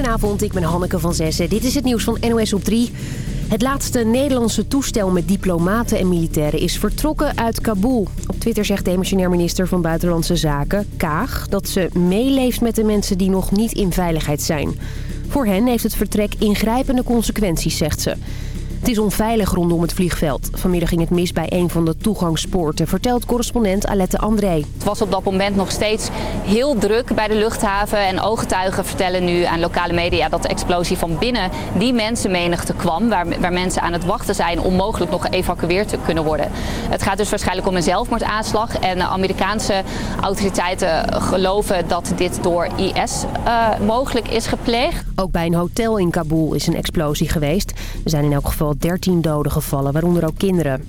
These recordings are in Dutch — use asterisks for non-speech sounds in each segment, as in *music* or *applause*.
Goedenavond, ik ben Hanneke van Zessen. Dit is het nieuws van NOS op 3. Het laatste Nederlandse toestel met diplomaten en militairen is vertrokken uit Kabul. Op Twitter zegt demissionair minister van Buitenlandse Zaken, Kaag... dat ze meeleeft met de mensen die nog niet in veiligheid zijn. Voor hen heeft het vertrek ingrijpende consequenties, zegt ze. Het is onveilig rondom het vliegveld. Vanmiddag ging het mis bij een van de toegangspoorten, vertelt correspondent Alette André. Het was op dat moment nog steeds heel druk bij de luchthaven. En ooggetuigen vertellen nu aan lokale media dat de explosie van binnen die mensenmenigte kwam. Waar, waar mensen aan het wachten zijn om mogelijk nog geëvacueerd te kunnen worden. Het gaat dus waarschijnlijk om een zelfmoordaanslag. En de Amerikaanse autoriteiten geloven dat dit door IS uh, mogelijk is gepleegd. Ook bij een hotel in Kabul is een explosie geweest. Er zijn in elk geval 13 doden gevallen, waaronder ook kinderen.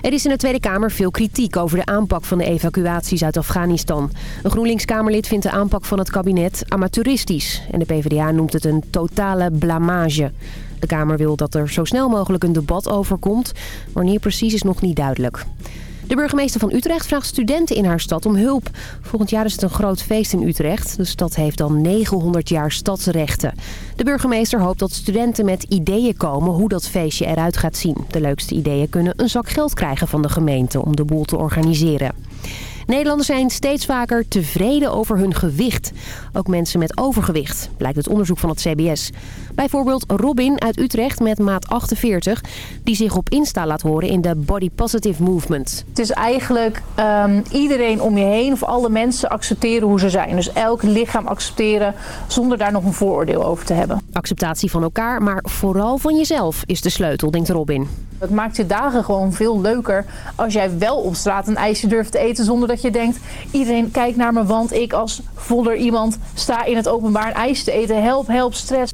Er is in de Tweede Kamer veel kritiek over de aanpak van de evacuaties uit Afghanistan. Een GroenLinks-Kamerlid vindt de aanpak van het kabinet amateuristisch. En de PvdA noemt het een totale blamage. De Kamer wil dat er zo snel mogelijk een debat over komt. Wanneer precies is nog niet duidelijk. De burgemeester van Utrecht vraagt studenten in haar stad om hulp. Volgend jaar is het een groot feest in Utrecht. De stad heeft dan 900 jaar stadsrechten. De burgemeester hoopt dat studenten met ideeën komen hoe dat feestje eruit gaat zien. De leukste ideeën kunnen een zak geld krijgen van de gemeente om de boel te organiseren. Nederlanders zijn steeds vaker tevreden over hun gewicht. Ook mensen met overgewicht, blijkt het onderzoek van het CBS. Bijvoorbeeld Robin uit Utrecht met maat 48... die zich op Insta laat horen in de Body Positive Movement. Het is eigenlijk um, iedereen om je heen of alle mensen accepteren hoe ze zijn. Dus elk lichaam accepteren zonder daar nog een vooroordeel over te hebben. Acceptatie van elkaar, maar vooral van jezelf is de sleutel, denkt Robin. Het maakt je dagen gewoon veel leuker als jij wel op straat een ijsje durft te eten zonder dat je denkt... iedereen kijkt naar me, want ik als voller iemand sta in het openbaar een ijs te eten. Help, help, stress.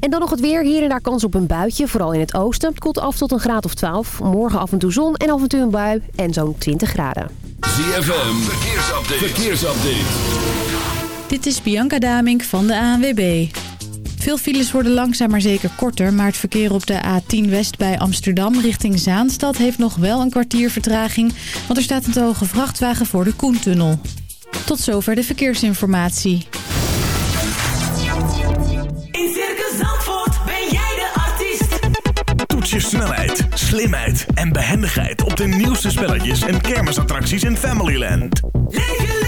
En dan nog het weer. Hier en daar kans op een buitje, vooral in het oosten. Het koelt af tot een graad of 12. Morgen af en toe zon en af en toe een bui en zo'n 20 graden. ZFM, verkeersupdate. verkeersupdate. Dit is Bianca Damink van de ANWB. Veel files worden langzaam maar zeker korter... maar het verkeer op de A10 West bij Amsterdam richting Zaanstad... heeft nog wel een kwartier vertraging... want er staat een te hoge vrachtwagen voor de Koentunnel. Tot zover de verkeersinformatie. In Circus Zandvoort ben jij de artiest. Toets je snelheid, slimheid en behendigheid... op de nieuwste spelletjes en kermisattracties in Familyland. Leef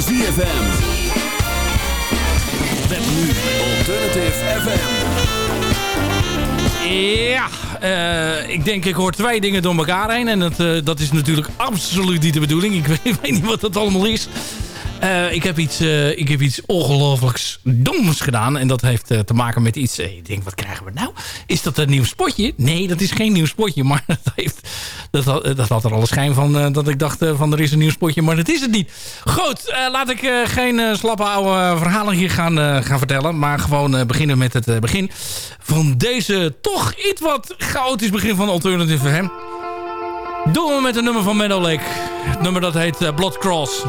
ZFM. Met nu Alternative FM. Ja, eh, ik denk ik hoor twee dingen door elkaar heen. En dat, eh, dat is natuurlijk absoluut niet de bedoeling. Ik weet, *laughs* ik weet niet wat dat allemaal is. Eh, ik, heb iets, eh, ik heb iets ongelooflijks doms gedaan. En dat heeft eh, te maken met iets... ik denk, wat krijgen we nou? Is dat een nieuw spotje? Nee, dat is geen nieuw spotje. Maar *laughs* dat, heeft, dat, had, dat had er alle schijn van dat ik dacht van er is een nieuw spotje. Maar dat is het niet. Goed, laat ik geen slappe oude verhalen hier gaan, gaan vertellen. Maar gewoon beginnen met het begin van deze toch iets wat chaotisch begin van Alternative FM. Doen we met een nummer van Meadow Lake. Nummer dat heet Blood Cross.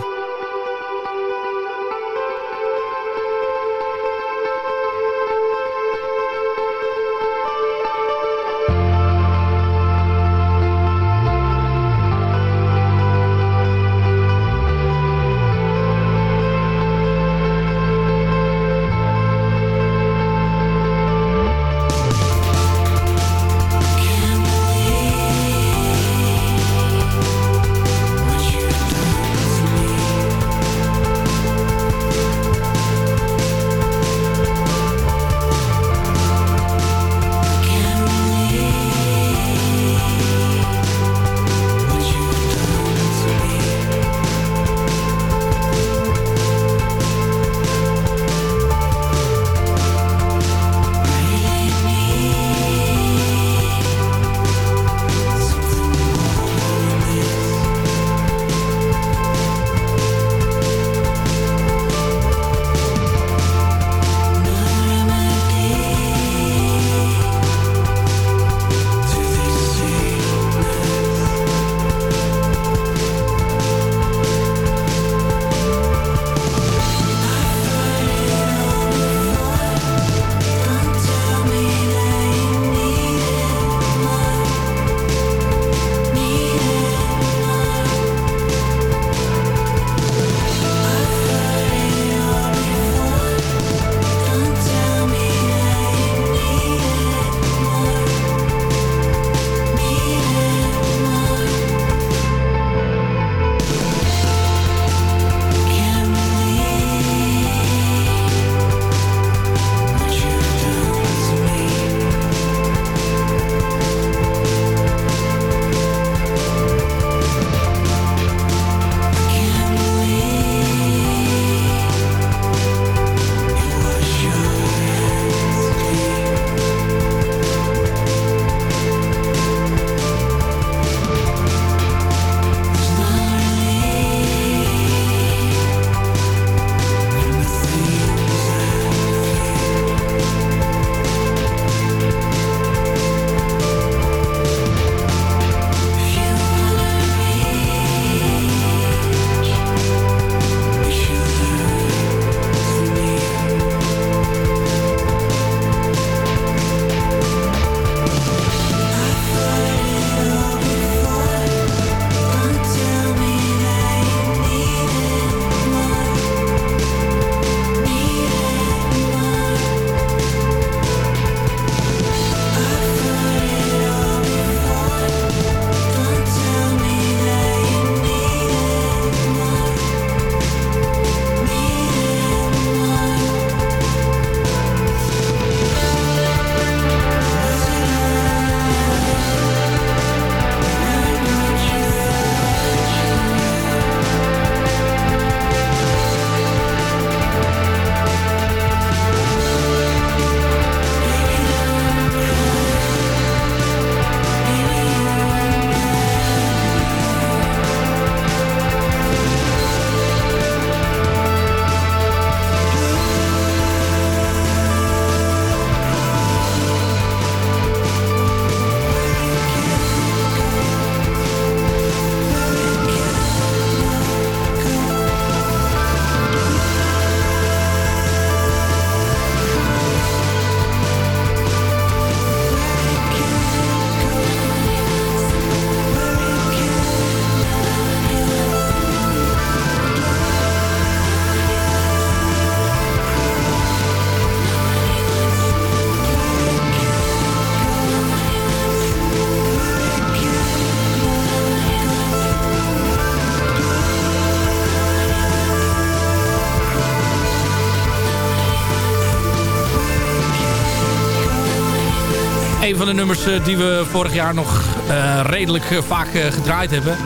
Een van de nummers eh, die we vorig jaar nog eh, redelijk eh, vaak gedraaid hebben.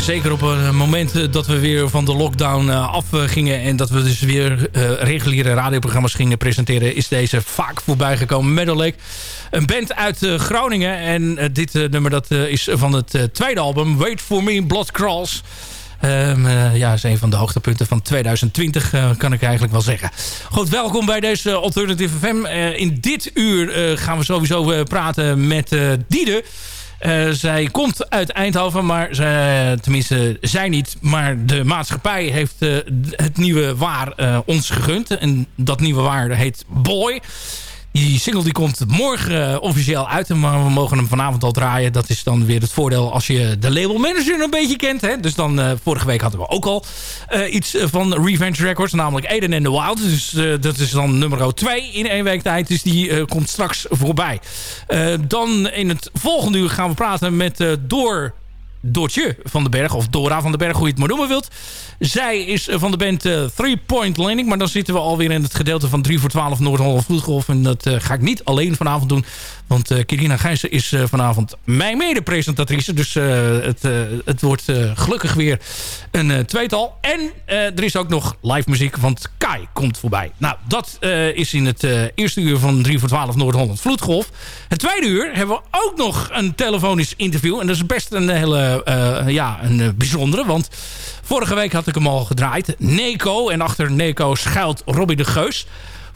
Zeker op een moment dat we weer van de lockdown afgingen... en dat we dus weer reguliere radioprogramma's gingen presenteren... is deze vaak voorbij gekomen. Meadow Lake, een band uit Groningen. En dit nummer dat, is van het tweede album, Wait For Me, Blood Crawls... Eh, ja, is een van de hoogtepunten van 2020, eh, kan ik eigenlijk wel zeggen. Goed, welkom bij deze Alternative FM. Eh, in dit uur gaan we sowieso praten met Diede. Zij komt uit Eindhoven, maar zij, tenminste zij niet. Maar de maatschappij heeft het nieuwe waar ons gegund. En dat nieuwe waar heet Boy. Die single die komt morgen eh, officieel uit. Maar we mogen hem vanavond al draaien. Dat is dan weer het voordeel als je de label manager een beetje kent. Hè? Dus dan, eh, vorige week hadden we ook al eh, iets van Revenge Records. Namelijk Aiden and the Wild. Dus dat is dan nummer 2 in één week tijd. Dus die komt straks voorbij. Dan in het volgende uur gaan we praten met Door... Doortje van den Berg, of Dora van den Berg, hoe je het maar noemen wilt. Zij is van de band eh, Three Point Landing. Maar dan zitten we alweer in het gedeelte van 3 voor 12 Noord-Holland Vloedgolf. En dat eh, ga ik niet alleen vanavond doen. Want eh Kirina Gijssen is eh, vanavond mijn mede-presentatrice. Dus eh, het, het wordt gelukkig weer een tweetal. En er is ook nog live muziek, want Kai komt voorbij. Nou, dat is in het eerste uur van 3 voor 12 Noord-Holland Vloedgolf. Het tweede uur hebben we ook nog een telefonisch interview. En dat is best een hele ja, een bijzondere. Want vorige week had ik hem al gedraaid. Neko. En achter Neko schuilt Robbie de Geus.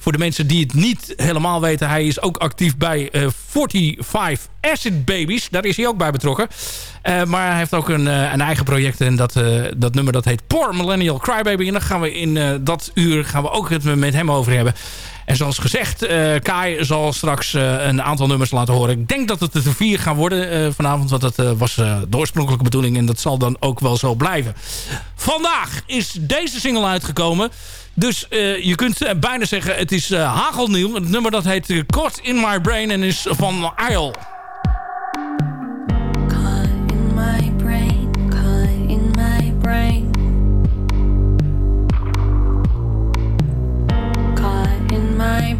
Voor de mensen die het niet helemaal weten... hij is ook actief bij eh 45 Acid Babies. Daar is hij ook bij betrokken. Eh, maar hij heeft ook een, eh, een eigen project. En dat, dat nummer dat heet Poor Millennial Crybaby. En daar gaan we in dat uur gaan we ook het met hem over hebben. En zoals gezegd, eh, Kai zal straks eh, een aantal nummers laten horen. Ik denk dat het er vier gaan worden eh, vanavond. Want dat was de oorspronkelijke bedoeling. En dat zal dan ook wel zo blijven. Vandaag is deze single uitgekomen. Dus je kunt bijna zeggen, het is hagelnieuw. Het nummer dat heet Caught in My Brain en is van Isle.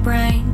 Brain,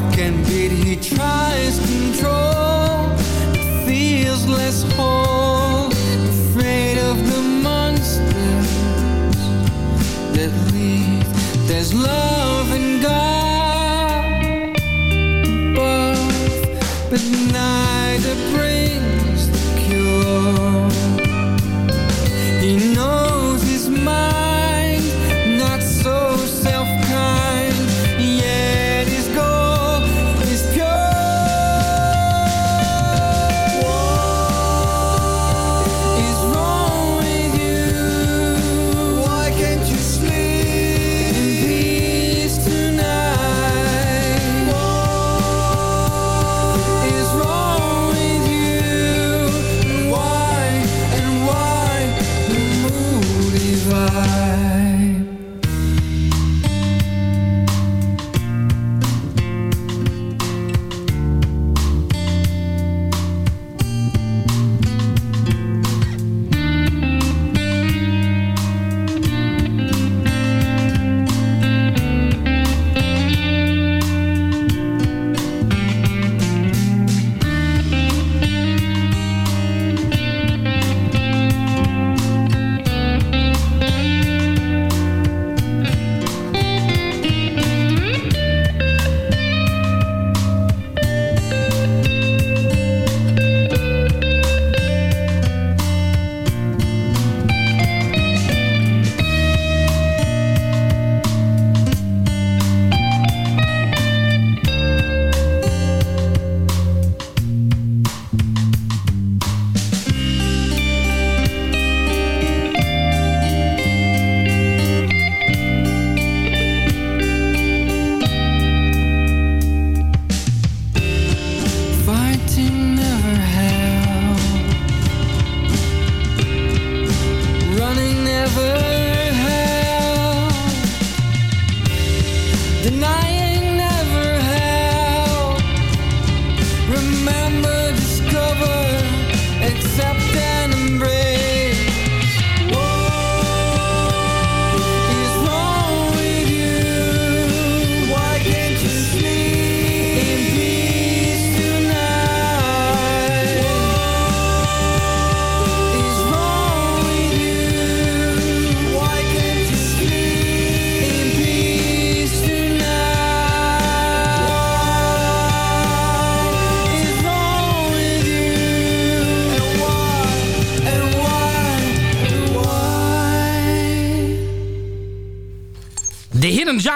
heart can beat. He tries control, it feels less whole. Afraid of the monsters that leave. There's love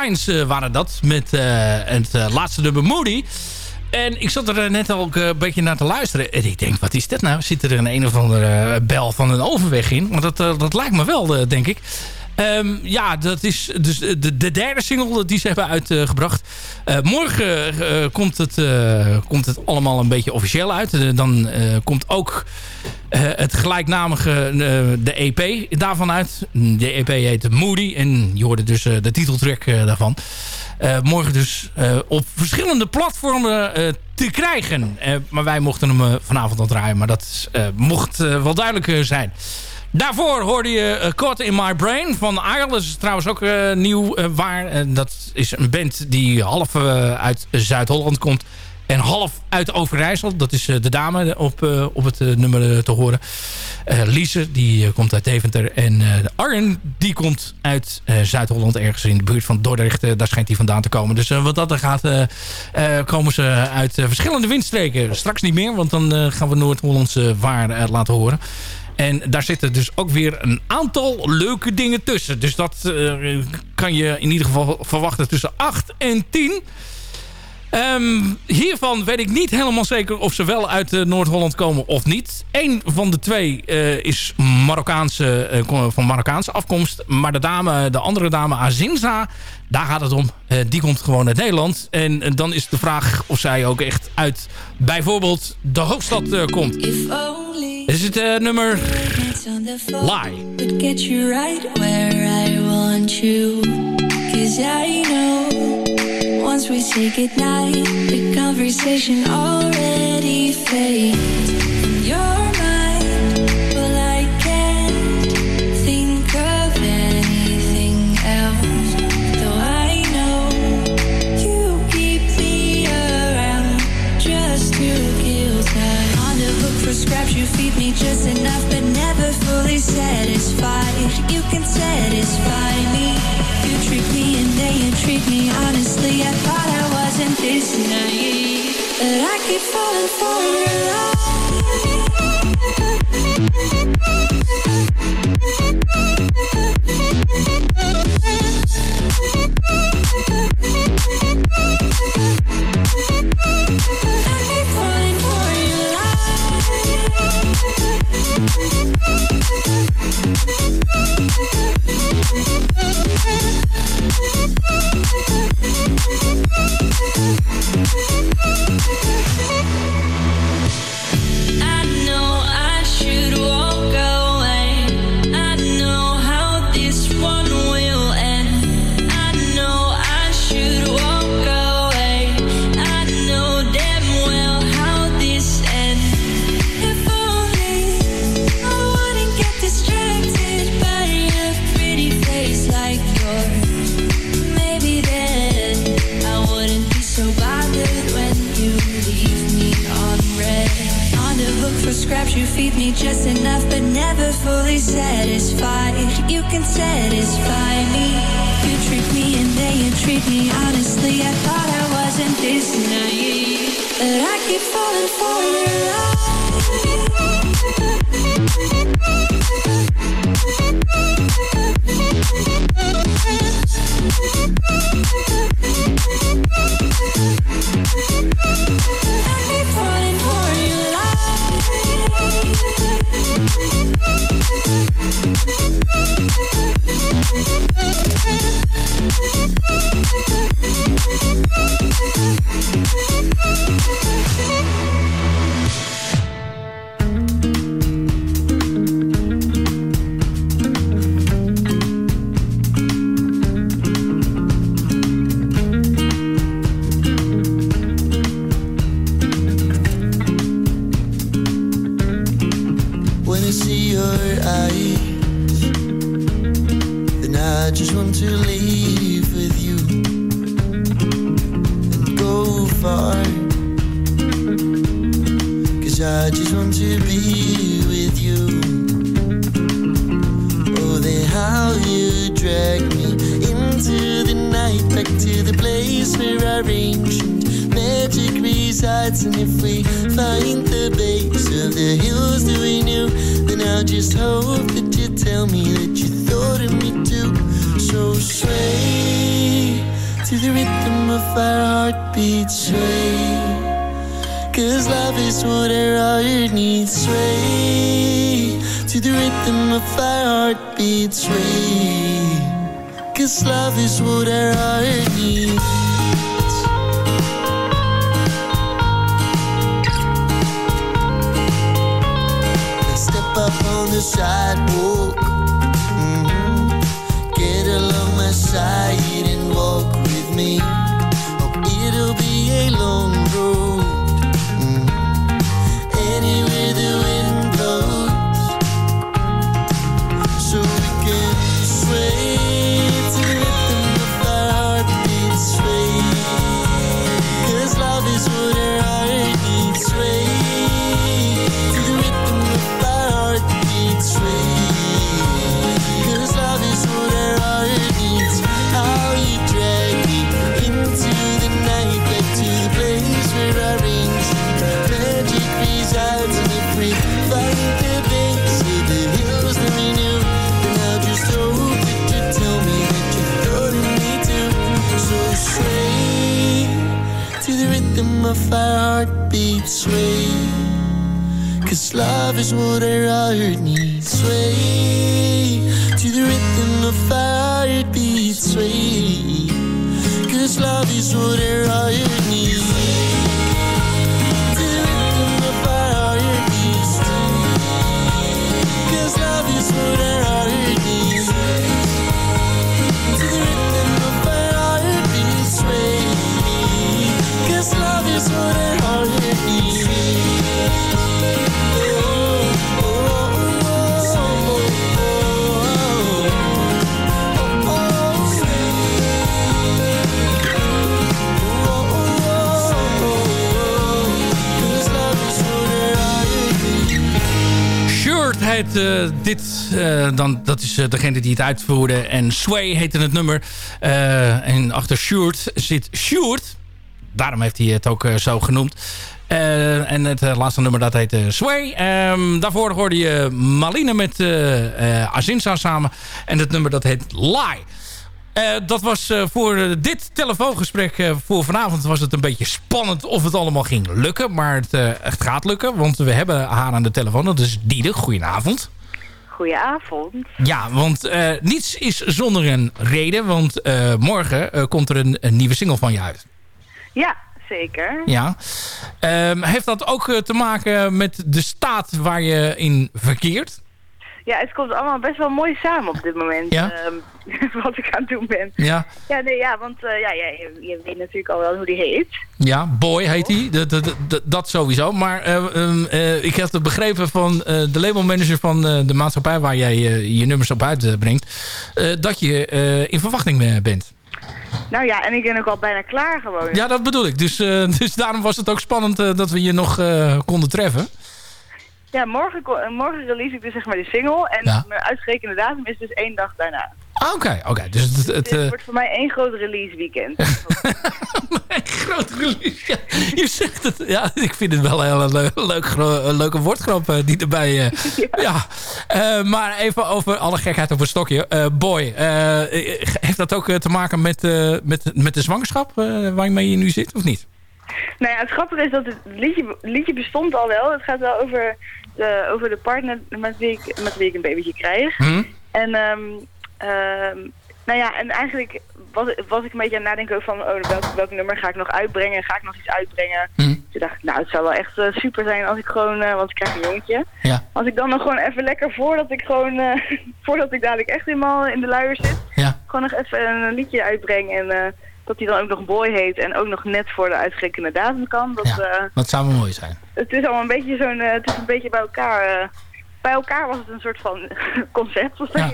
Eh, waren dat. Met eh, het eh, laatste nummer Moody. En ik zat er net ook een beetje naar te luisteren. En ik denk, wat is dit nou? Zit er een een of andere bel van een overweg in? Want dat, dat lijkt me wel, denk ik. Ehm, ja, dat is dus de, de derde single die ze hebben uitgebracht. Morgen komt, het, komt het allemaal een beetje officieel uit. Dan komt ook het gelijknamige, eh, de EP daarvan uit. De EP heet Moody. En je hoorde dus eh, de titeltrack eh, daarvan. Eh, morgen dus eh, op verschillende platformen eh, te krijgen. Eh, maar wij mochten hem eh, vanavond al draaien. Maar dat eh, mocht eh, wel duidelijk eh, zijn. Daarvoor hoorde je eh, Caught in My Brain van is trouwens ook eh, nieuw eh, waar. Eh, dat is een band die half eh, uit Zuid-Holland komt. En half uit Overijssel. Dat is eh, de dame op, eh, op het eh, nummer te horen. Lise, die komt uit Deventer. En Arjen, die komt uit Zuid-Holland. Ergens in de buurt van Dordrecht. Daar schijnt hij vandaan te komen. Dus wat dat er gaat, komen ze uit verschillende windstreken. Straks niet meer, want dan gaan we Noord-Hollandse waar laten horen. En daar zitten dus ook weer een aantal leuke dingen tussen. Dus dat kan je in ieder geval verwachten tussen 8 en 10. Ehm, hiervan weet ik niet helemaal zeker of ze wel uit eh, Noord-Holland komen of niet. Eén van de twee eh, is Marokkaanse, eh, van Marokkaanse afkomst. Maar de, dame, de andere dame, Azinza, daar gaat het om. Die komt gewoon uit Nederland. En dan is de vraag of zij ook echt uit bijvoorbeeld de hoofdstad komt. Dit is het nummer Lie. would get you right where I want you. Cause I know once we say goodnight, the conversation already fades. In scraps, you feed me just enough, but never fully satisfied. You can satisfy me. You trick me and then you treat me honestly. I thought I wasn't this naive, but I keep falling for your I Thank. Far. Cause I just want to be with you. Oh, then how you drag me into the night, back to the place where our ancient magic resides. And if we find the base of the hills that we knew, then I'll just hope that you tell me that you thought of me too. So sway to the rhythm of our heartbeats, sway. Cause love is what our heart needs, sway to the rhythm of our heartbeats, sway. Cause love is what our heart needs. Up on the sidewalk. Mhm. Get along my side and walk with me. if our heartbeats sway. Cause love is what our heart needs. Sway to the rhythm of our heartbeats. Sway. Cause love is what our heart needs. Eh, dit. eh, dan, dat is eh, degene die het uitvoerde. En Sway heette het nummer. En achter Shirt zit Sjoerd. Daarom heeft hij het ook zo genoemd. En het laatste nummer dat heet Sway. Ehm, daarvoor hoorde je Maline met Azinsa samen. En het nummer dat heet Lie. Eh, dat was eh, voor eh, dit telefoongesprek voor vanavond was het een beetje spannend of het allemaal ging lukken. Maar het, het gaat lukken, want we hebben haar aan de telefoon. Dat is Diede. Goedenavond. Goedenavond. Ja, want niets is zonder een reden. Want morgen komt er een, een nieuwe single van je uit. Ja, zeker. Ja. Ehm, heeft dat ook te maken met de staat waar je in verkeert? Ja, het komt allemaal best wel mooi samen op dit moment. Ja? ehm, *laughs* wat ik aan het doen ben. Ja. Ja, nee, ja, want eh, ja, ja, je, je weet natuurlijk al wel hoe die heet. Ja, Boy heet hij. Dat, dat, dat, sowieso. Maar eh, ehm, eh, ik heb het begrepen van de labelmanager van de maatschappij... waar jij je nummers op uitbrengt... dat je in verwachting bent. Nou ja, en ik ben ook al bijna klaar gewoon. Ja, dat bedoel ik. Dus, *laughs* dus daarom was het ook spannend dat we je nog konden treffen. Ja, morgen, eh, morgen release ik dus zeg maar de single. En Ja. mijn uitgerekende datum is dus één dag daarna. Ah, Oké, oké. Dus het, het, Dus het eh, wordt voor mij één groot release weekend. *laughs* groot release. Ja, je zegt het. Ja, ik vind het wel een leuk, een leuke woordgrap eh, die erbij... *laughs* ja. Maar even over alle gekheid op een stokje. Boy, heeft dat ook te maken met, met, met de zwangerschap waarmee je nu zit, of niet? Nou ja, het grappige is dat het liedje, liedje bestond al wel. Het gaat wel over de, over de partner met wie, ik, met wie ik een babytje krijg. Hm? En, ehm, ehm, nou ja, en eigenlijk was, was ik een beetje aan het nadenken over van, oh, welk, welk nummer ga ik nog uitbrengen? Ga ik nog iets uitbrengen? Hm? Toen dacht ik, nou, het zou wel echt eh, super zijn als ik gewoon, eh, want ik krijg een jongetje. Ja. Als ik dan nog gewoon even lekker voordat ik gewoon, eh, *laughs* voordat ik dadelijk echt helemaal in de luier zit, Ja. gewoon nog even een liedje uitbreng en eh, dat hij dan ook nog Boy heet en ook nog net voor de uitgerekende datum kan. Dat, eh, Dat zou wel mooi zijn. het is allemaal een beetje zo'n, eh, het is een beetje bij elkaar. eh, bij elkaar was het een soort van *laughs* concept. of Ja.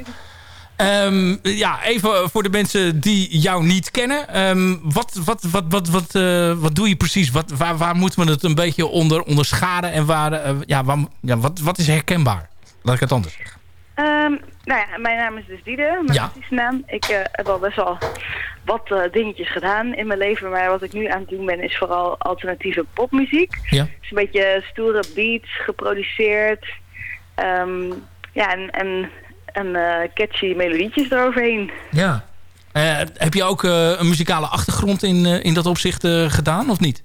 Ehm, ja, even voor de mensen die jou niet kennen. Ehm, wat, wat, wat, wat, wat, wat doe je precies? Wat, waar, waar moeten we het een beetje onder, onderschaden? En waar, ja, waar, ja, wat, wat is herkenbaar? Laat ik het anders zeggen. Ehm, nou ja, mijn naam is dus Diede, mijn Ja. artiestennaam. Ik eh, heb al best wel wat eh, dingetjes gedaan in mijn leven, maar wat ik nu aan het doen ben is vooral alternatieve popmuziek. Ja. Is een beetje stoere beats, geproduceerd. Ehm, ja, en, en, en eh, catchy melodietjes eroverheen. Ja. Heb je ook een muzikale achtergrond in, in dat opzicht gedaan, of niet?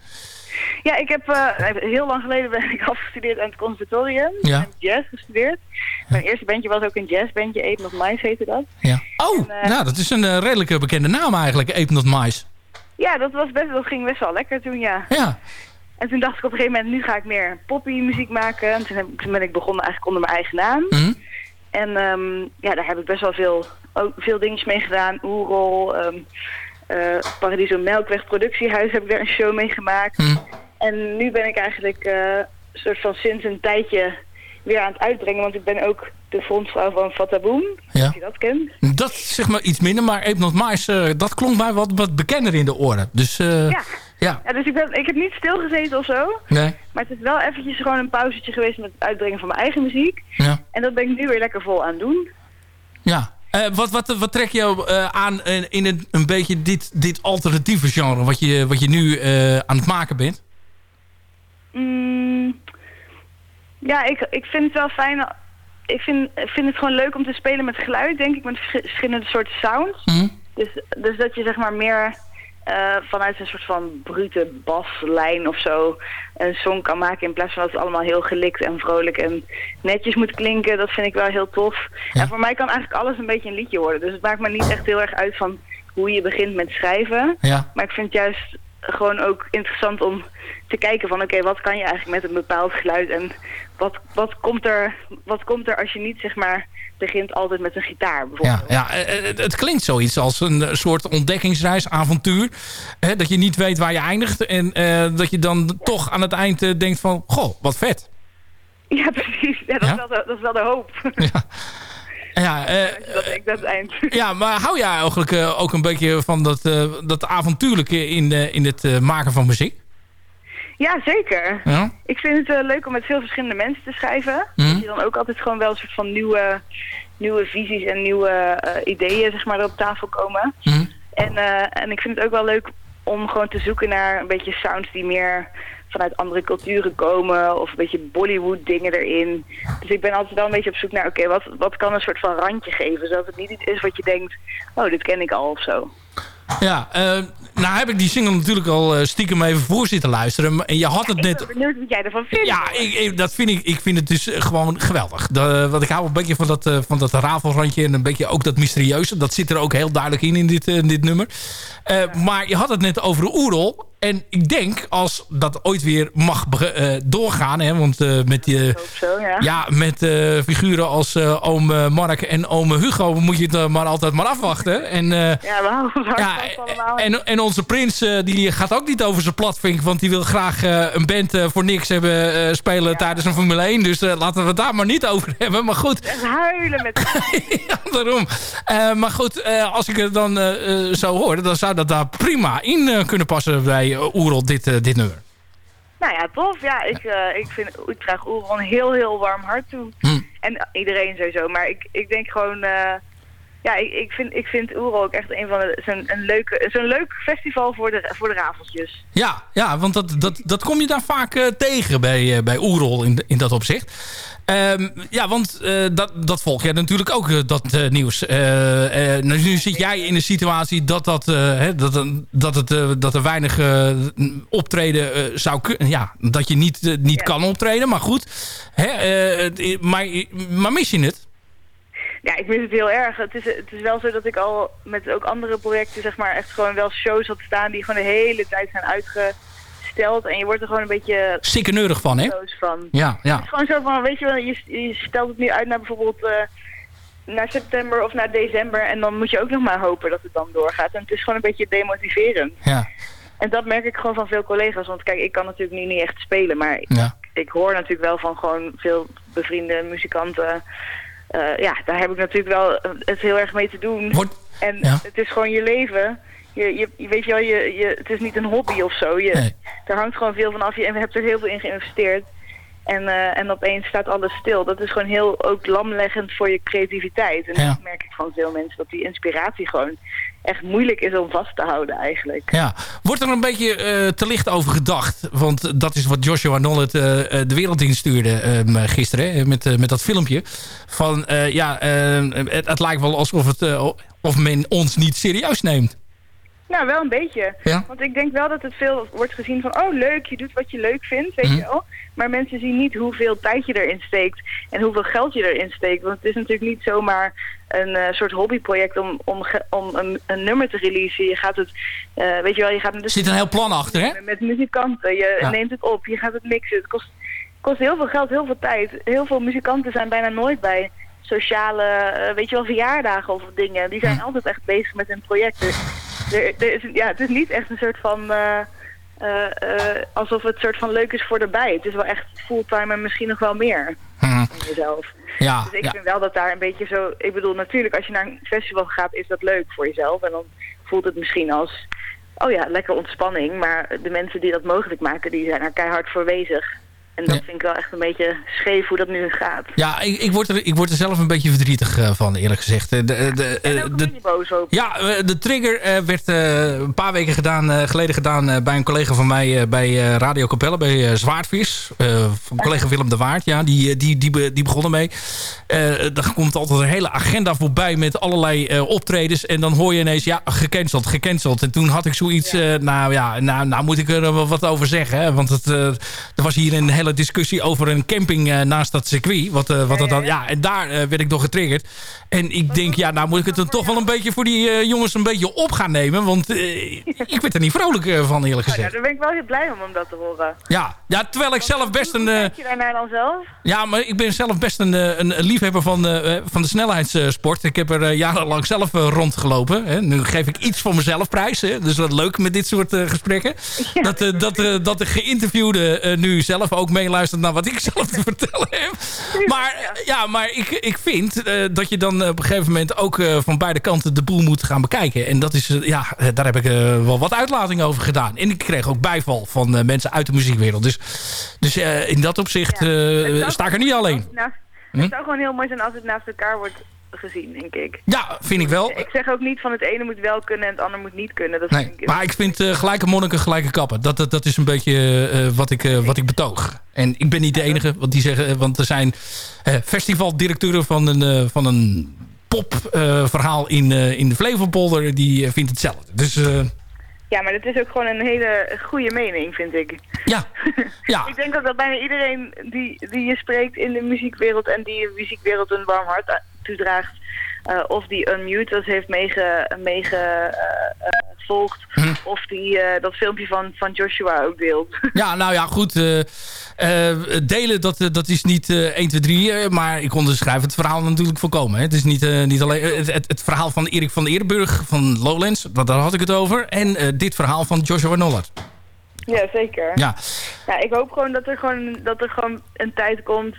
Ja, ik heb eh, heel lang geleden ben ik *laughs* afgestudeerd aan het conservatorium. Ja. Ik jazz gestudeerd. Mijn eerste bandje was ook een jazzbandje, Ape Not Mice heette dat. Ja. Oh, En, eh, nou, dat is een eh, redelijke bekende naam eigenlijk. Ape Not Mice. Ja, dat, was best, dat ging best wel lekker toen, ja. Ja. En toen dacht ik op een gegeven moment, nu ga ik meer poppy muziek maken. En toen, heb, toen ben ik begonnen eigenlijk onder mijn eigen naam. Mhm. En ehm, ja, daar heb ik best wel veel, ook veel dingetjes mee gedaan. Oerol, eh, Paradiso Melkweg Productiehuis heb ik daar een show mee gemaakt. Mhm. En nu ben ik eigenlijk eh soort van sinds een tijdje weer aan het uitbrengen. Want ik ben ook de frontvrouw van Fataboom, Ja. als je dat kent. Dat zeg maar iets minder, maar Ape Not Mice, eh, dat klonk mij wat, wat bekender in de oren. Dus eh, Ja. ja. Ja, dus ik, ben, ik heb niet stilgezeten of zo. Nee. Maar het is wel eventjes gewoon een pauzetje geweest met het uitbrengen van mijn eigen muziek. Ja. En dat ben ik nu weer lekker vol aan het doen. Ja. Eh, wat, wat, wat trek jou eh, aan eh, in een, een beetje dit, dit alternatieve genre wat je, wat je nu aan het maken bent? Mm, ja, ik, ik vind het wel fijn. Ik vind, vind het gewoon leuk om te spelen met geluid, denk ik, met vers- verschillende soorten sounds. Mhm. Dus, dus dat je zeg maar meer eh, vanuit een soort van brute baslijn of zo een song kan maken in plaats van dat het allemaal heel gelikt en vrolijk en netjes moet klinken. Dat vind ik wel heel tof. En voor mij kan eigenlijk alles een beetje een liedje worden. Dus het maakt me niet echt heel erg uit van hoe je begint met schrijven. Ja. Maar ik vind het juist gewoon ook interessant om te kijken van oké, wat kan je eigenlijk met een bepaald geluid en wat, wat, komt er, wat komt er als je niet zeg maar begint altijd met een gitaar bijvoorbeeld. Ja, ja eh, eh, het klinkt zoiets als een eh, soort ontdekkingsreis, avontuur. Hè, dat je niet weet waar je eindigt. En dat je dan toch aan het eind denkt van... Goh, wat vet. Ja, *laughs* precies. Ja, dat, Ja? Is wel de, dat is wel de hoop. *laughs* Ja, *laughs* eh, dat ik dat eind. ja maar hou jij eigenlijk ook een beetje van dat, dat avontuurlijke in, in het maken van muziek? Ja, zeker. Ja? Ik vind het eh, leuk om met veel verschillende mensen te schrijven. Mhm. Dat je dan ook altijd gewoon wel een soort van nieuwe, nieuwe visies en nieuwe eh, ideeën zeg maar, op tafel komen. Mhm. En, eh, en ik vind het ook wel leuk om gewoon te zoeken naar een beetje sounds die meer vanuit andere culturen komen. Of een beetje Bollywood dingen erin. Dus ik ben altijd wel een beetje op zoek naar, oké, wat, wat kan een soort van randje geven? Zodat het niet iets is wat je denkt, oh, dit ken ik al of zo. Ja, eh, nou heb ik die single natuurlijk al eh, stiekem even voor zitten luisteren. En je had het Ik net... ben benieuwd wat jij ervan vindt. Ja, ik, ik- dat vind ik, ik vind het dus eh, gewoon geweldig. De, want ik hou een beetje van dat, eh, van dat rafelrandje en een beetje ook dat mysterieuze. Dat zit er ook heel duidelijk in, in dit, in dit nummer. Maar je had het net over de oerol. En ik denk, als dat ooit weer mag eh, doorgaan... Hè, want eh, met, die, Zo, ja. ja, met eh, figuren als oom Mark en oom Hugo... moet je het maar altijd maar afwachten. En, Ja, we ja, en, en onze prins die gaat ook niet over zijn platvink. Want die wil graag een band voor niks hebben spelen tijdens een Formule 1. Dus laten we het daar maar niet over *laughs* hebben. Maar goed, huilen met *laughs* ja, daarom. Maar goed, als ik het dan zo hoor... dan zou dat daar prima in kunnen passen bij uh, Oerol, dit, eh, dit nummer. Nou ja, tof. Ja, ik, eh, ik, vind, ik draag Oeron een heel, heel warm hart toe. Hm. En iedereen sowieso. Maar ik, ik denk gewoon... eh, ja, ik, ik vind, ik vind Oerol ook echt een van de... Zo'n een leuke, zo'n leuk festival voor de, voor de rafeltjes. Ja, ja want dat, dat, dat kom je daar vaak eh, tegen bij, eh, bij Oerol in, in dat opzicht. Ehm, ja, want eh, dat, dat volg jij natuurlijk ook, dat nieuws. Nu, nu zit jij in de situatie dat, dat, hè, dat, dat, het, dat er weinig optreden zou kunnen. Ja, dat je niet, niet kan optreden, maar goed. Hè, maar, maar mis je het? Ik mis het heel erg. Het is, het is wel zo dat ik al met ook andere projecten zeg maar echt gewoon wel shows had staan die gewoon de hele tijd zijn uitgesteld. En je wordt er gewoon een beetje Sikkeneurig van, hè? van. Ja, Het ja. is gewoon zo van, weet je wel, je, je stelt het nu uit naar bijvoorbeeld eh, naar september of naar december. En dan moet je ook nog maar hopen dat het dan doorgaat. En het is gewoon een beetje demotiverend. ja. En dat merk ik gewoon van veel collega's. Want kijk, ik kan natuurlijk nu niet echt spelen. Maar Ja. ik hoor natuurlijk wel van gewoon veel bevriende muzikanten. Eh, ja, daar heb ik natuurlijk wel eh, het heel erg mee te doen. en ja. het is gewoon je leven. Je, je, je weet je wel, je, je, het is niet een hobby of zo. Je, Nee. Er hangt gewoon veel van af. Je, en we hebben er heel veel in geïnvesteerd. En, eh, en opeens staat alles stil. Dat is gewoon heel ook lamleggend voor je creativiteit. En Ja. dat merk ik van veel mensen. Dat die inspiratie gewoon echt moeilijk is om vast te houden eigenlijk. Ja. Wordt er een beetje eh, te licht over gedacht? Want dat is wat Joshua Nollet eh, de wereld instuurde ehm, gisteren. Met, met dat filmpje. Van ja, eh, het, het lijkt wel alsof het, of men ons niet serieus neemt. Nou, wel een beetje. Ja? Want ik denk wel dat het veel wordt gezien van... oh, leuk, je doet wat je leuk vindt, weet Mhm. je wel. Maar mensen zien niet hoeveel tijd je erin steekt... en hoeveel geld je erin steekt. Want het is natuurlijk niet zomaar een eh, soort hobbyproject... om, om, om een, een nummer te releasen. Je gaat het, eh, weet je wel, je gaat... Er zit een heel plan achter, hè? Met muzikanten, je Ja. neemt het op, je gaat het mixen. Het kost, kost heel veel geld, heel veel tijd. Heel veel muzikanten zijn bijna nooit bij sociale, eh, weet je wel, verjaardagen of dingen. Die zijn altijd echt bezig met hun projecten. Er, er is, ja, het is niet echt een soort van... eh, eh, alsof het soort van leuk is voor erbij. Het is wel echt fulltime en misschien nog wel meer Mhm. van jezelf. Ja, Dus ik ja. vind wel dat daar een beetje zo... Ik bedoel, natuurlijk als je naar een festival gaat is dat leuk voor jezelf. En dan voelt het misschien als... Oh ja, lekker ontspanning. Maar de mensen die dat mogelijk maken, die zijn er keihard voor bezig. En dat vind ik wel echt een beetje scheef hoe dat nu gaat. Ja, ik, ik, word er, ik word er zelf een beetje verdrietig eh, van, eerlijk gezegd. Eh, De, de, eh, de, boos op. Ja, eh, de trigger eh, werd eh, een paar weken gedaan, eh, geleden gedaan eh, bij een collega van mij eh, bij eh, Radio Capelle, bij eh, Zwaardvis. eh, van collega Willem de Waard, ja, die, eh, die, die, die begon ermee. Eh er komt altijd een hele agenda voorbij met allerlei eh, optredens. En dan hoor je ineens, ja, gecanceld, gecanceld. En toen had ik zoiets, eh, nou ja, nou, nou moet ik er wat over zeggen. Hè? Want het, eh, er was hier een hele discussie over een camping eh, naast dat circuit. Wat, eh, wat er dan, ja, en daar eh, werd ik door getriggerd. En ik denk, ja, nou moet ik het dan toch wel een beetje voor die jongens een beetje op gaan nemen. Want *laughs* ik werd er niet vrolijk van, eerlijk ja, gezegd. daar ben ik wel heel blij om, om dat te horen. Ja, ja terwijl ik zelf best een... Kijk je daarnaar dan zelf? ja, maar ik ben zelf best een, een, liefhebber van, van de snelheidssport. Ik heb er jarenlang zelf rondgelopen. Hè. Nu geef ik iets van mezelf prijs. Hè. Dus wat leuk met dit soort gesprekken. dat, dat, dat de geïnterviewde nu zelf ook meeluistert naar wat ik *laughs* zelf te vertellen heb. Maar, ja, maar ik, ik vind eh, dat je dan op een gegeven moment ook eh, van beide kanten de boel moet gaan bekijken. En dat is, eh, ja, daar heb ik wel wat uitlating over gedaan. En ik kreeg ook bijval van mensen uit de muziekwereld. Dus, dus in dat opzicht sta ik er niet alleen. Hm? Het zou gewoon heel mooi zijn als het naast elkaar wordt gezien, denk ik. Ja, vind ik wel. Ik zeg ook niet van het ene moet wel kunnen en het andere moet niet kunnen. Dat Nee, vind ik, maar ik vind eh, gelijke monniken gelijke kappen. Dat, dat, dat is een beetje eh, wat, ik, eh, wat ik betoog. En ik ben niet de enige, want, die zeggen, eh, want er zijn eh, festivaldirecteuren van een, eh, van een popverhaal in, eh, in de Flevopolder. Die eh, vindt hetzelfde. Dus eh, Ja, maar dat is ook gewoon een hele goede mening, vind ik. Ja. *laughs* ja. ik denk ook dat bijna iedereen die, die je spreekt in de muziekwereld en die de muziekwereld een warm hart toedraagt, eh, of die Unmute heeft meegevolgd, meege, volgt, Hm. of die dat filmpje van, van Joshua ook deelt. *laughs* Ja, nou ja, goed. delen, dat, dat is niet eh 1, 2, 3. eh, maar ik onderschrijf het verhaal natuurlijk volkomen. Hè. Het is niet, niet alleen het, het, het verhaal van Erik van Eerburg van Lowlands. dat- Daar had ik het over. En dit verhaal van Joshua Nollard. Ja, zeker. Ja. Ja, ik hoop gewoon dat er gewoon, dat er gewoon een tijd komt,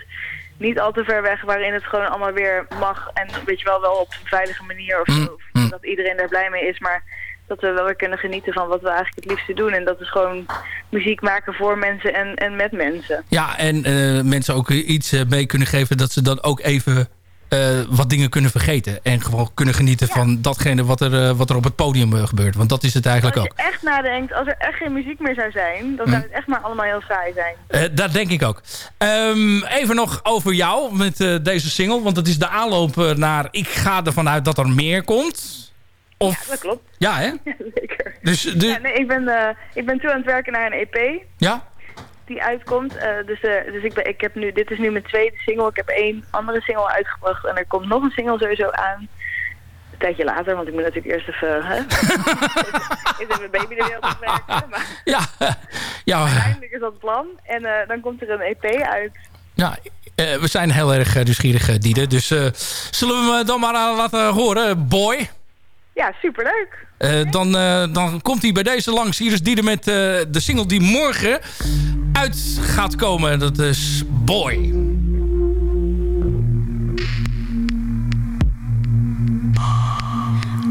niet al te ver weg, waarin het gewoon allemaal weer mag. En weet je wel, wel op een veilige manier of zo. Of Dat iedereen daar blij mee is, maar dat we wel weer kunnen genieten van wat we eigenlijk het liefste doen. En dat is gewoon muziek maken voor mensen en, en met mensen. Ja, en eh, mensen ook iets eh, mee kunnen geven... dat ze dan ook even eh, wat dingen kunnen vergeten. En gewoon kunnen genieten van datgene wat er, eh, wat er op het podium eh, gebeurt. Want dat is het eigenlijk Als ook. je echt nadenkt, als er echt geen muziek meer zou zijn, dan Hm. zou het echt maar allemaal heel saai zijn. Dat denk ik ook. Ehm, even nog over jou met deze single. Want het is de aanloop naar... Ik ga ervan uit dat er meer komt. Of, Ja, dat klopt. Ja, hè? *laughs* Ja, zeker. Dus, de, Ja, nee, ik, ben, ik ben toe aan het werken naar een EP. ja? Die uitkomt. Eh, dus eh, dus ik, ben, ik heb nu, dit is nu mijn tweede single. Ik heb één andere single uitgebracht en er komt nog een single sowieso aan. Een tijdje later, want ik moet natuurlijk eerst even... Hè, *laughs* ik heb mijn baby de wereld op werken. Maar Ja. *laughs* ja, uiteindelijk is dat het plan. En eh, dan komt er een EP uit. ja we zijn heel erg nieuwsgierig, Diede. Dus zullen we hem dan maar laten horen, boy? Ja, superleuk. Eh, dan, eh, dan komt hij bij deze langs. Hier is Diede met eh, de single die morgen uit gaat komen. Dat is Boy.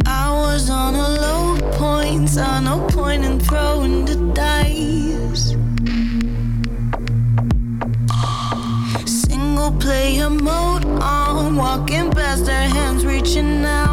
I was on a low point, saw no point in throwing the dice. Single player mode on, walking past their hands reaching out.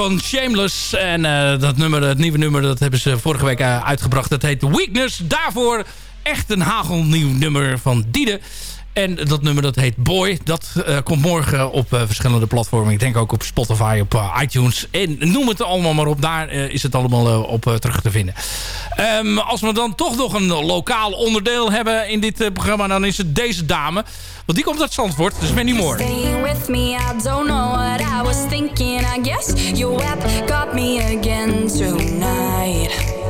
van Shameless. En eh, dat nummer, het nieuwe nummer, dat hebben ze vorige week eh, uitgebracht. Dat heet Weakness. Daarvoor echt een hagelnieuw nummer van Dide. En dat nummer dat heet Boy. Dat eh, komt morgen op eh, verschillende platformen. Ik denk ook op Spotify, op eh, iTunes. En noem het allemaal maar op. Daar is het allemaal op terug te vinden. Ehm, als we dan toch nog een lokaal onderdeel hebben in dit programma... dan is het deze dame. Want die komt uit Zandvoort. Dus Manny Moore. Stay with me, I don't know what I was thinking. I guess your app got me again tonight.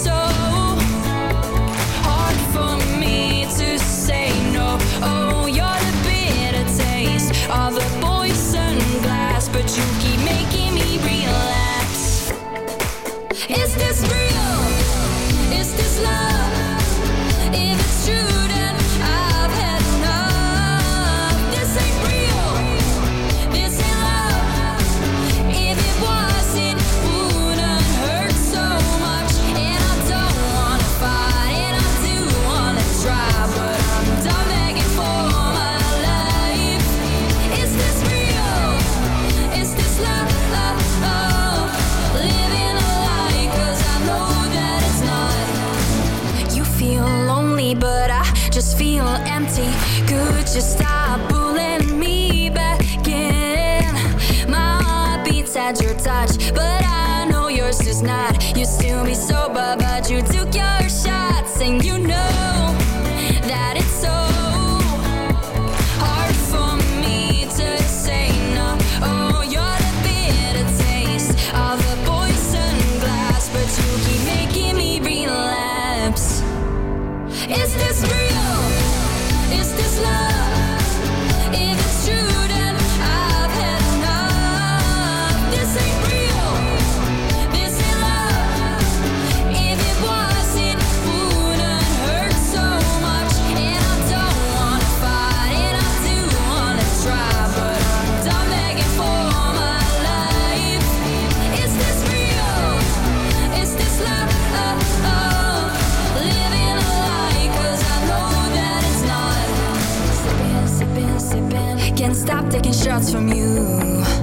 feel lonely, but I just feel empty. Could you stop pulling me back in? My heart beats at your touch, but I know yours is not. You still be sober, but you took your shots, and you know. taking shots from you.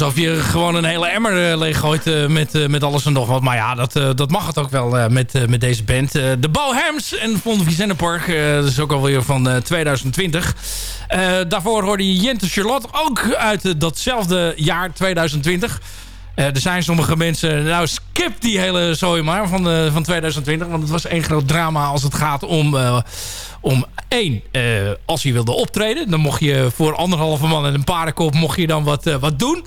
Alsof je gewoon een hele emmer eh, leeggooit eh, met, eh, met alles en nog wat. Maar ja, dat, dat mag het ook wel met, met deze band. De Bohems en Von Vicennepark. eh dat is ook alweer van eh, 2020. Eh, daarvoor hoorde je Jente Charlotte. Ook uit datzelfde jaar 2020. Eh, er zijn sommige mensen... Nou, skip die hele zooi maar van, eh, van 2020. Want het was één groot drama als het gaat om... eh, om één, als je wilde optreden... dan mocht je voor anderhalve man en een paardenkop... mocht je dan wat, wat doen.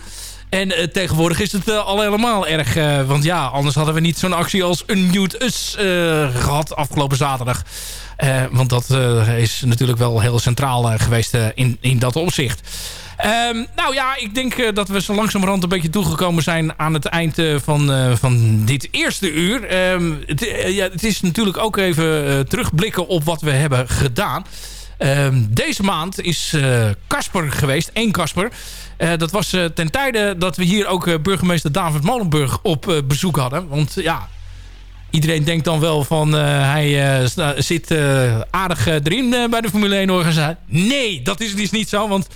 En tegenwoordig is het al helemaal erg. want ja, anders hadden we niet zo'n actie als Unmute Us eh, gehad afgelopen zaterdag. Eh, want dat eh, is natuurlijk wel heel centraal eh, geweest in, in dat opzicht. Ehm, nou ja, ik denk dat we zo langzamerhand een beetje toegekomen zijn aan het eind van, van dit eerste uur. Ehm, het, ja, het is natuurlijk ook even terugblikken op wat we hebben gedaan. Ehm, deze maand is Casper geweest, één Casper. Dat was ten tijde dat we hier ook burgemeester David Molenburg op bezoek hadden. Want ja, iedereen denkt dan wel van eh, hij eh, zit eh, aardig erin bij de Formule 1 organisatie. Nee, dat is dus niet zo. Want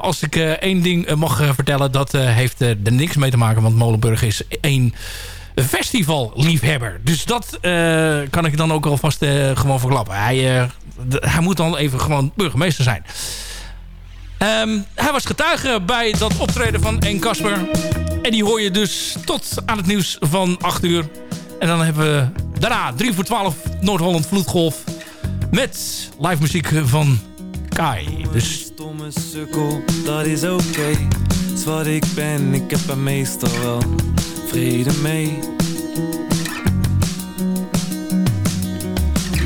als ik één ding mag vertellen, dat heeft er niks mee te maken. Want Molenburg is één festivalliefhebber. Dus dat kan ik dan ook alvast gewoon verklappen. Hij, hij moet dan even gewoon burgemeester zijn. Ehm, hij was getuige bij dat optreden van Eén Kasper. En die hoor je dus tot aan het nieuws van 8 uur. En dan hebben we daarna 3 voor 12 Noord-Holland Vloedgolf. Met live muziek van Kai. Dus stomme sukkel, dat is oké. Het is wat ik ben, ik heb er meestal wel vrede mee.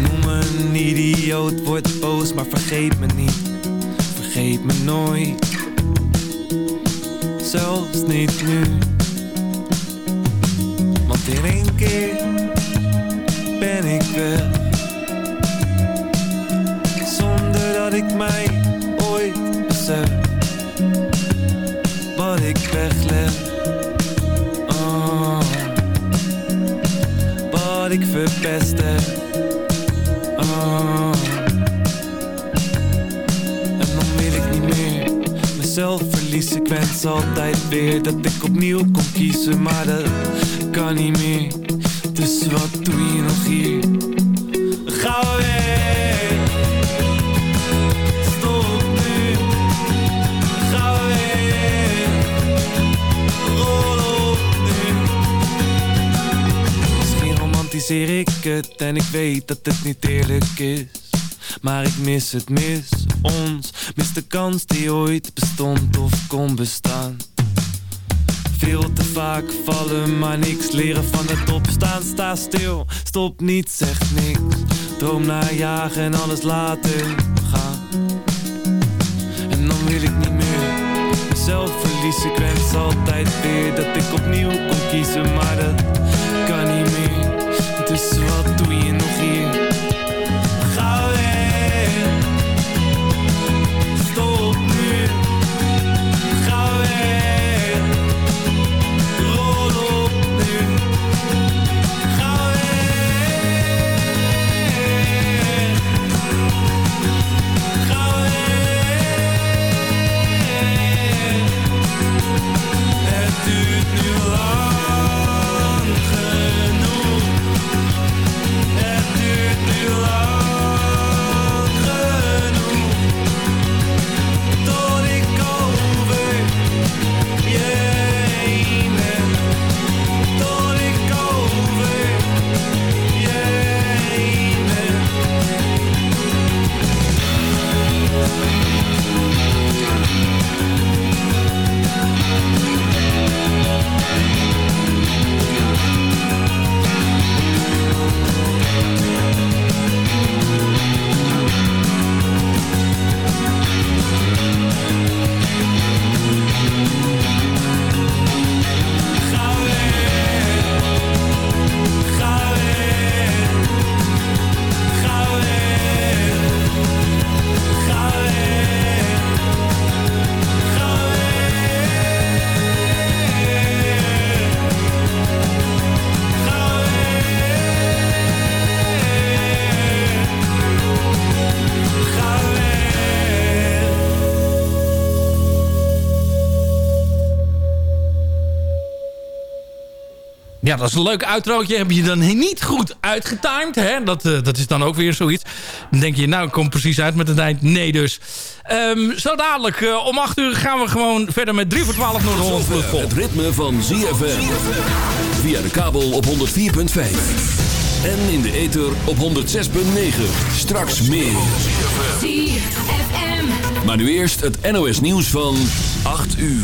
Noem me een idioot, word boos, maar vergeet me niet. Vergeet me nooit. Zelfs niet nu. Keer ben ik weg. Zonder dat ik mij ooit besef Wat ik wegleg oh. Wat ik verpest heb wens altijd weer dat ik opnieuw kon kiezen Maar dat kan niet meer. Dus wat doe je nog hier? Ga weg. Stop nu, ga weg, rol op. Misschien romantiseer ik het en ik weet dat het niet eerlijk is. Maar ik mis het, mis. Ons, mis de kans die ooit bestond of kon bestaan. Veel te vaak vallen, maar niks leren van het opstaan. Sta stil, stop niet, zeg niks. Droom naar jagen en alles laten gaan. En dan wil ik niet meer mezelf verliezen. Ik wens altijd weer dat ik opnieuw kon kiezen, maar dat kan niet meer. Dat is een leuk uitrootje. Heb je dan niet goed uitgetimed. Hè? Dat, eh, dat is dan ook weer zoiets. Dan denk je, nou, ik kom precies uit met het eind. Nee dus. Ehm, zo dadelijk, eh, om 8 uur gaan we gewoon verder met 3 voor 12 Noord-Holland Vloedgolf. Het ritme van ZFM. Via de kabel op 104.5. En in de ether op 106.9. Straks meer. Maar nu eerst het NOS nieuws van 8 uur.